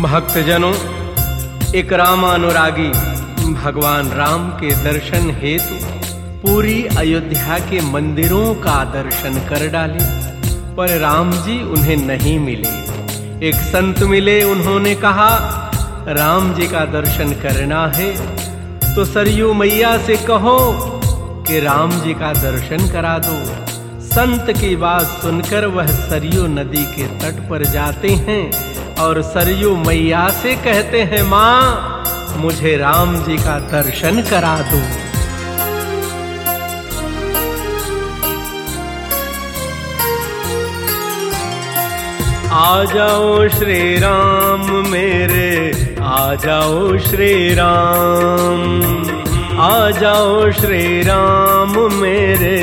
भक्तजनों, एक रामानुरागी, भगवान राम के दर्शन हेतु पूरी अयोध्या के मंदिरों का दर्शन कर डाले, पर राम जी उन्हें नहीं मिले। एक संत मिले, उन्होंने कहा, राम जी का दर्शन करना है तो सरयू मैया से कहो कि राम जी का दर्शन करा दो। संत की बात सुनकर वह सरयू नदी के तट पर जाते हैं और सरयू मैया से कहते हैं, माँ, मुझे राम जी का दर्शन करा दो। आ जाओ श्री राम मेरे, आ जाओ श्री राम आ जाओ श्री राम मेरे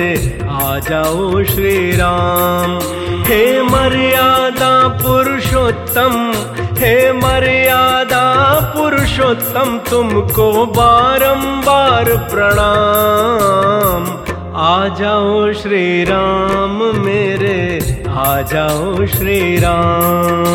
आ जाओ श्री राम हे मर्यादा पुरुषोत्तम, हे मर्यादा पुरुषोत्तम, तुमको बारंबार प्रणाम। आ जाओ श्री राम मेरे, आ जाओ श्री राम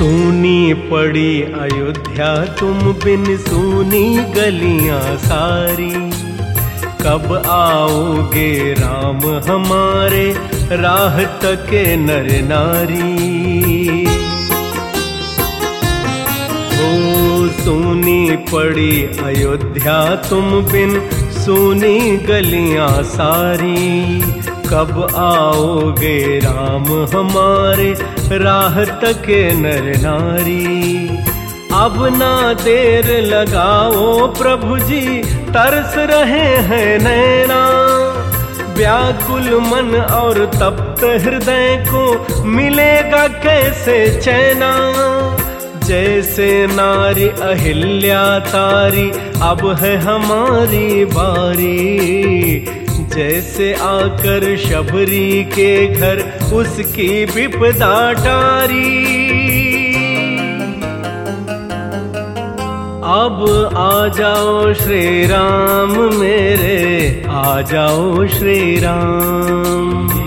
सूनी पड़ी अयोध्या, तुम बिन सूनी गलियाँ सारी। कब आओगे राम हमारे राह तके नर नारी? ओ सूनी पड़ी अयोध्या, तुम बिन सूनी गलियाँ सारी। कब आओगे राम हमारे राह तके नर नारी? अब ना देर लगाओ प्रभु जी, तरस रहे हैं नैना। व्याकुल मन और तप्त हृदय को मिलेगा कैसे चैना? जैसे नारी अहिल्या तारी, अब है हमारी बारी। जैसे आकर शबरी के घर, उसकी विपदा टारी अब आ जाओ श्री राम मेरे, आ जाओ श्री राम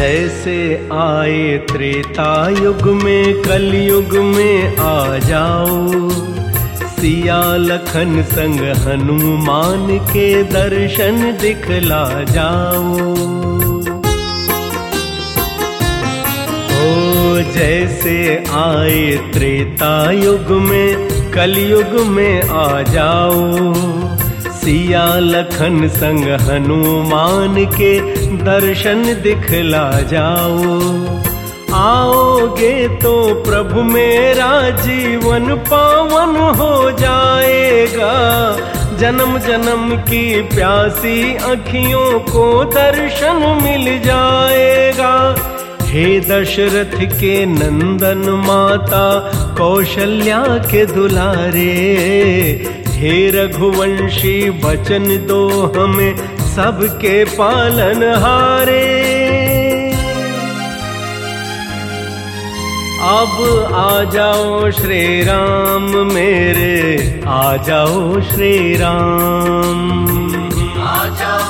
जैसे आए त्रेता युग में, कलयुग में आ जाओ। सिया लखन संग हनुमान के दर्शन दिखला जाओ। ओ जैसे आए त्रेता युग में, कलयुग में आ जाओ। सिया लखन संग हनुमान के दर्शन दिखला जाओ। आओगे तो प्रभु मेरा जीवन पावन हो जाएगा। जन्म जन्म की प्यासी अखियों को दर्शन मिल जाएगा। हे दशरथ के नंदन माता, कौशल्या के दुलारे हे रघुवंशी, वचन दो हमें, सबके पालन हारे। अब आ जाओ श्री राम मेरे, आ जाओ श्री राम आ जाओ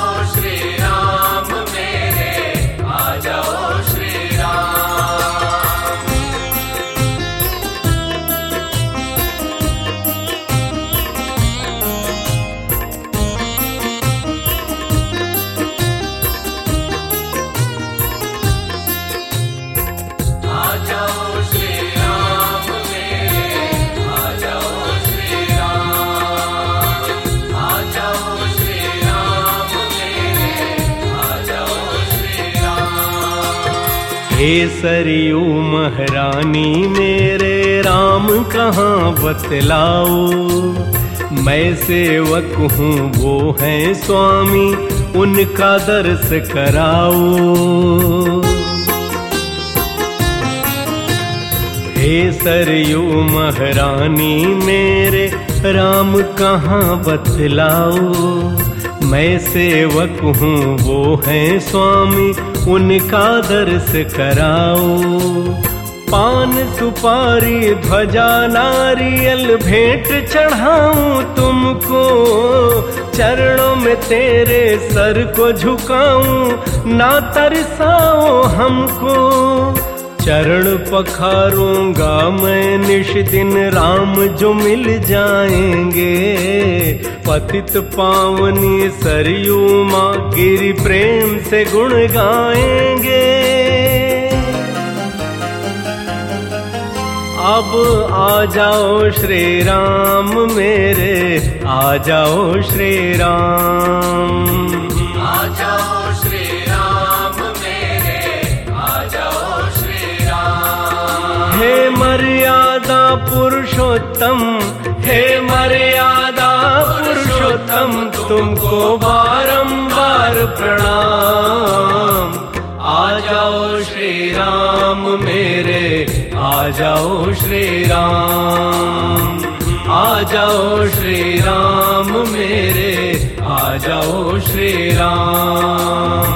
हे सरयू महारानी, मेरे राम कहाँ बतलाओ? मैं सेवक हूँ, वो है स्वामी, उनका दर्श कराओ। हे सरयू महारानी, मेरे राम कहाँ बतलाओ? मैं सेवक हूँ, वो है स्वामी, उनका दर्श कराओ पान सुपारी, ध्वजा, नारियल भेंट चढ़ाऊं तुमको, चरणों में तेरे सर को झुकाऊं, ना तरसाओ हमको। चरण पखारूँगा मैं निश दिन राम जो मिल जाएँगे। पतित पावनी सरयू माँ गिरी प्रेम से गुण गाएँगे। अब आ जाओ श्री राम मेरे, आ जाओ श्री राम मर्यादा पुरुषोत्तम। हे मर्यादा पुरुषोत्तम, तुमको बारंबार प्रणाम। आ जाओ श्री राम मेरे, आ जाओ श्री राम आ जाओ श्री राम मेरे, आ जाओ श्री राम